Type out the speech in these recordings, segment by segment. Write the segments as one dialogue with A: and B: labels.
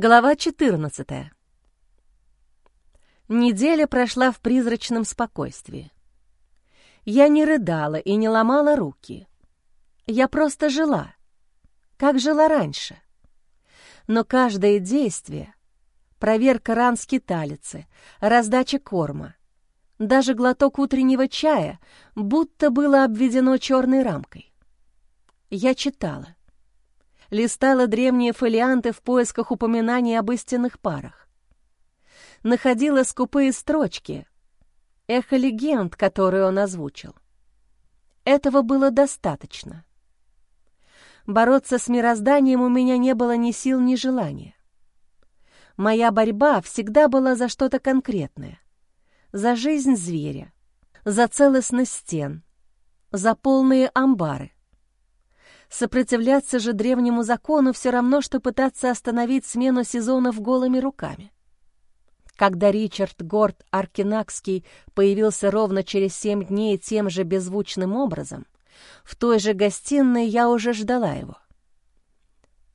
A: Глава 14. Неделя прошла в призрачном спокойствии. Я не рыдала и не ломала руки. Я просто жила, как жила раньше. Но каждое действие — проверка ран скиталицы, раздача корма, даже глоток утреннего чая будто было обведено черной рамкой. Я читала листала древние фолианты в поисках упоминаний об истинных парах. Находила скупые строчки, эхо легенд, которые он озвучил. Этого было достаточно. Бороться с мирозданием у меня не было ни сил, ни желания. Моя борьба всегда была за что-то конкретное. За жизнь зверя, за целостность стен, за полные амбары. Сопротивляться же древнему закону все равно, что пытаться остановить смену сезонов голыми руками. Когда Ричард Горд Аркинакский появился ровно через семь дней тем же беззвучным образом, в той же гостиной я уже ждала его.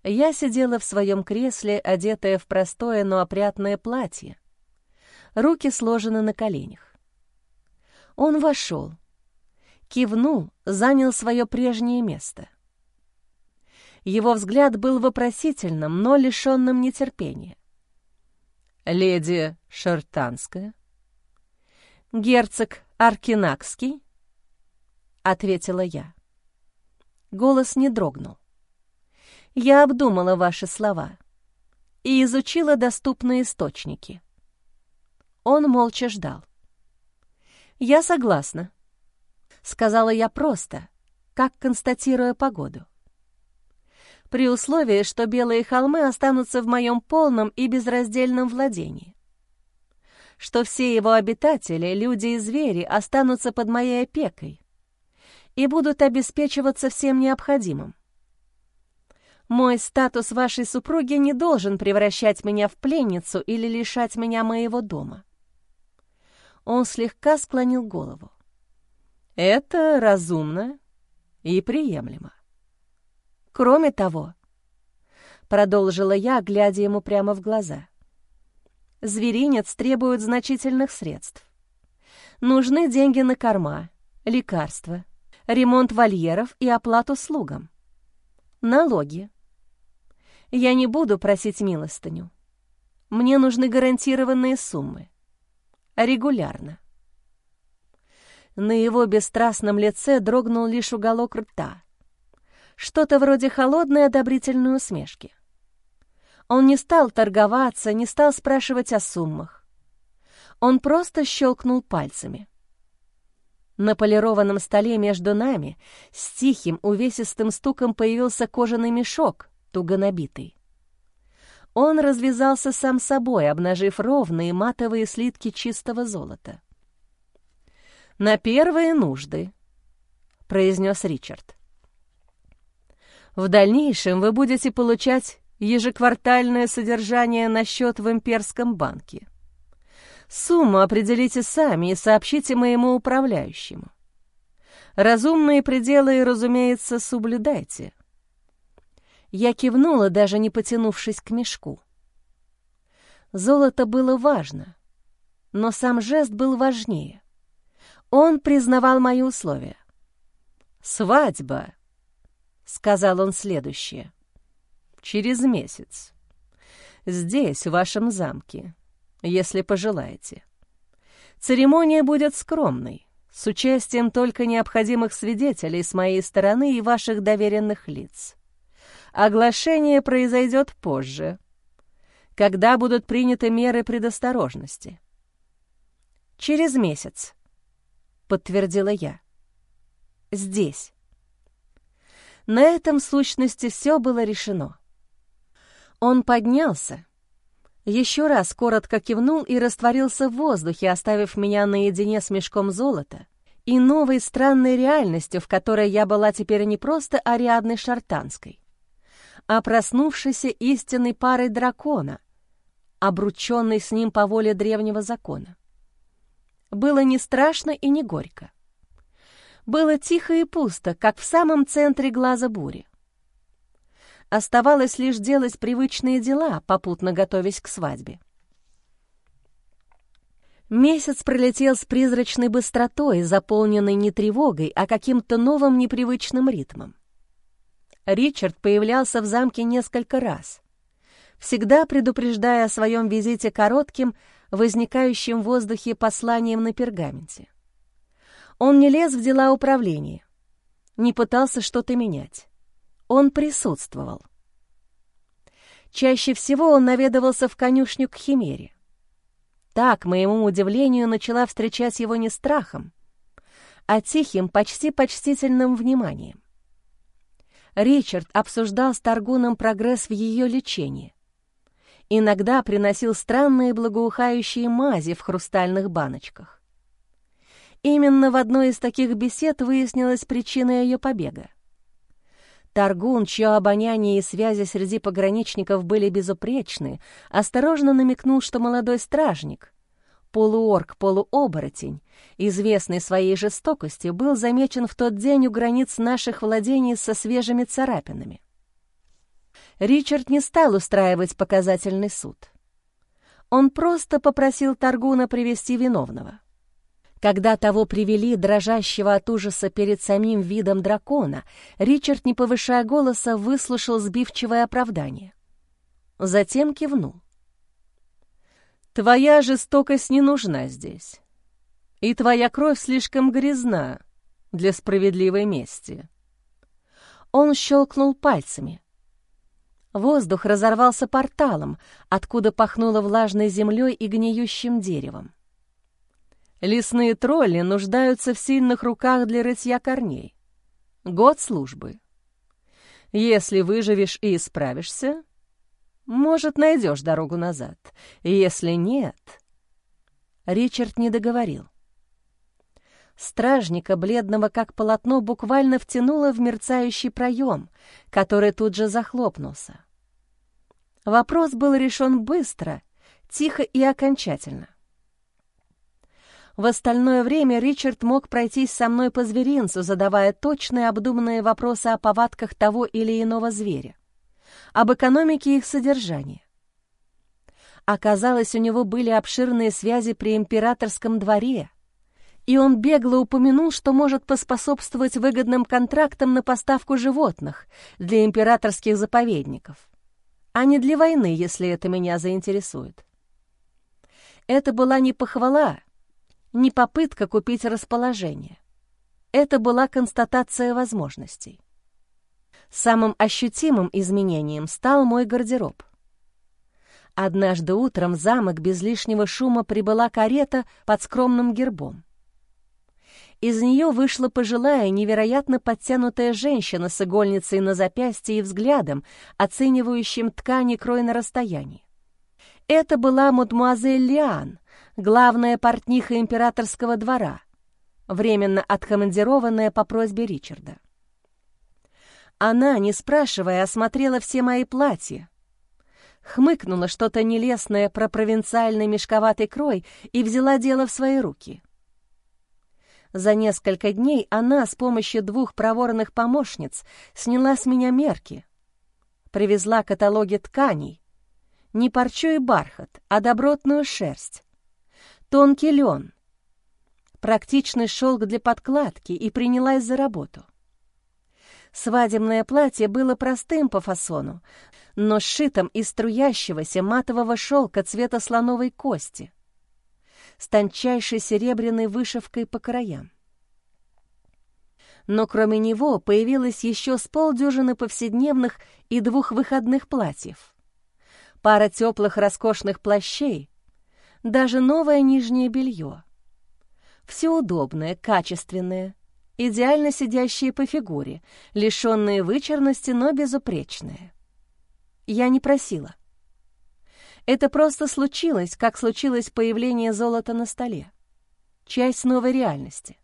A: Я сидела в своем кресле, одетая в простое, но опрятное платье. Руки сложены на коленях. Он вошел, кивнул, занял свое прежнее место. Его взгляд был вопросительным, но лишенным нетерпения. «Леди Шертанская?» «Герцог Аркинакский?» — ответила я. Голос не дрогнул. «Я обдумала ваши слова и изучила доступные источники». Он молча ждал. «Я согласна», — сказала я просто, как констатируя погоду при условии, что белые холмы останутся в моем полном и безраздельном владении. Что все его обитатели, люди и звери, останутся под моей опекой и будут обеспечиваться всем необходимым. Мой статус вашей супруги не должен превращать меня в пленницу или лишать меня моего дома. Он слегка склонил голову. Это разумно и приемлемо. Кроме того, продолжила я, глядя ему прямо в глаза, зверинец требует значительных средств. Нужны деньги на корма, лекарства, ремонт вольеров и оплату слугам. Налоги. Я не буду просить милостыню. Мне нужны гарантированные суммы. Регулярно. На его бесстрастном лице дрогнул лишь уголок рта, что-то вроде холодной одобрительной усмешки. Он не стал торговаться, не стал спрашивать о суммах. Он просто щелкнул пальцами. На полированном столе между нами с тихим увесистым стуком появился кожаный мешок, туго набитый. Он развязался сам собой, обнажив ровные матовые слитки чистого золота. «На первые нужды», — произнес Ричард. В дальнейшем вы будете получать ежеквартальное содержание на счет в имперском банке. Сумму определите сами и сообщите моему управляющему. Разумные пределы, разумеется, соблюдайте. Я кивнула, даже не потянувшись к мешку. Золото было важно, но сам жест был важнее. Он признавал мои условия. «Свадьба!» — сказал он следующее. «Через месяц. Здесь, в вашем замке, если пожелаете. Церемония будет скромной, с участием только необходимых свидетелей с моей стороны и ваших доверенных лиц. Оглашение произойдет позже, когда будут приняты меры предосторожности. «Через месяц», — подтвердила я. «Здесь». На этом в сущности все было решено. Он поднялся, еще раз коротко кивнул и растворился в воздухе, оставив меня наедине с мешком золота и новой странной реальностью, в которой я была теперь не просто Ариадной Шартанской, а проснувшейся истинной парой дракона, обрученной с ним по воле древнего закона. Было не страшно и не горько было тихо и пусто, как в самом центре глаза бури. Оставалось лишь делать привычные дела, попутно готовясь к свадьбе. Месяц пролетел с призрачной быстротой, заполненной не тревогой, а каким-то новым непривычным ритмом. Ричард появлялся в замке несколько раз, всегда предупреждая о своем визите коротким, возникающим в воздухе посланием на пергаменте. Он не лез в дела управления, не пытался что-то менять. Он присутствовал. Чаще всего он наведывался в конюшню к Химере. Так, моему удивлению, начала встречать его не страхом, а тихим, почти почтительным вниманием. Ричард обсуждал с Таргуном прогресс в ее лечении. Иногда приносил странные благоухающие мази в хрустальных баночках. Именно в одной из таких бесед выяснилась причина ее побега. Таргун, чье обоняние и связи среди пограничников были безупречны, осторожно намекнул, что молодой стражник, полуорг-полуоборотень, известный своей жестокостью, был замечен в тот день у границ наших владений со свежими царапинами. Ричард не стал устраивать показательный суд. Он просто попросил Таргуна привести виновного. Когда того привели, дрожащего от ужаса перед самим видом дракона, Ричард, не повышая голоса, выслушал сбивчивое оправдание. Затем кивнул. «Твоя жестокость не нужна здесь, и твоя кровь слишком грязна для справедливой мести». Он щелкнул пальцами. Воздух разорвался порталом, откуда пахнуло влажной землей и гниющим деревом. Лесные тролли нуждаются в сильных руках для рытья корней. Год службы. Если выживешь и исправишься, может, найдешь дорогу назад. Если нет... Ричард не договорил. Стражника, бледного как полотно, буквально втянуло в мерцающий проем, который тут же захлопнулся. Вопрос был решен быстро, тихо и окончательно. В остальное время Ричард мог пройтись со мной по зверинцу, задавая точные обдуманные вопросы о повадках того или иного зверя, об экономике их содержания. Оказалось, у него были обширные связи при императорском дворе, и он бегло упомянул, что может поспособствовать выгодным контрактам на поставку животных для императорских заповедников, а не для войны, если это меня заинтересует. Это была не похвала, не попытка купить расположение. Это была констатация возможностей. Самым ощутимым изменением стал мой гардероб. Однажды утром в замок без лишнего шума прибыла карета под скромным гербом. Из нее вышла пожилая, невероятно подтянутая женщина с игольницей на запястье и взглядом, оценивающим ткани крой на расстоянии. Это была мадемуазель Лиан, главная портниха императорского двора, временно откомандированная по просьбе Ричарда. Она, не спрашивая, осмотрела все мои платья, хмыкнула что-то нелестное про провинциальный мешковатый крой и взяла дело в свои руки. За несколько дней она с помощью двух проворных помощниц сняла с меня мерки, привезла каталоги тканей, не парчу и бархат, а добротную шерсть, тонкий лен, практичный шелк для подкладки и принялась за работу. Свадебное платье было простым по фасону, но сшитым из струящегося матового шелка цвета слоновой кости, с тончайшей серебряной вышивкой по краям. Но кроме него появилось еще с полдюжины повседневных и двух выходных платьев, пара теплых роскошных плащей, даже новое нижнее белье. Все удобное, качественное, идеально сидящие по фигуре, лишенные вычурности, но безупречные. Я не просила. Это просто случилось, как случилось появление золота на столе. Часть новой реальности.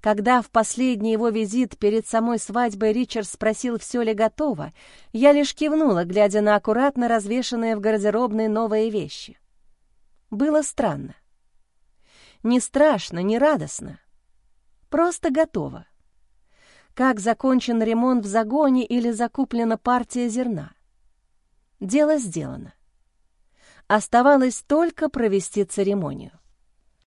A: Когда в последний его визит перед самой свадьбой Ричард спросил, все ли готово, я лишь кивнула, глядя на аккуратно развешанные в гардеробной новые вещи. Было странно. Не страшно, не радостно. Просто готово. как закончен ремонт в загоне или закуплена партия зерна. Дело сделано. Оставалось только провести церемонию.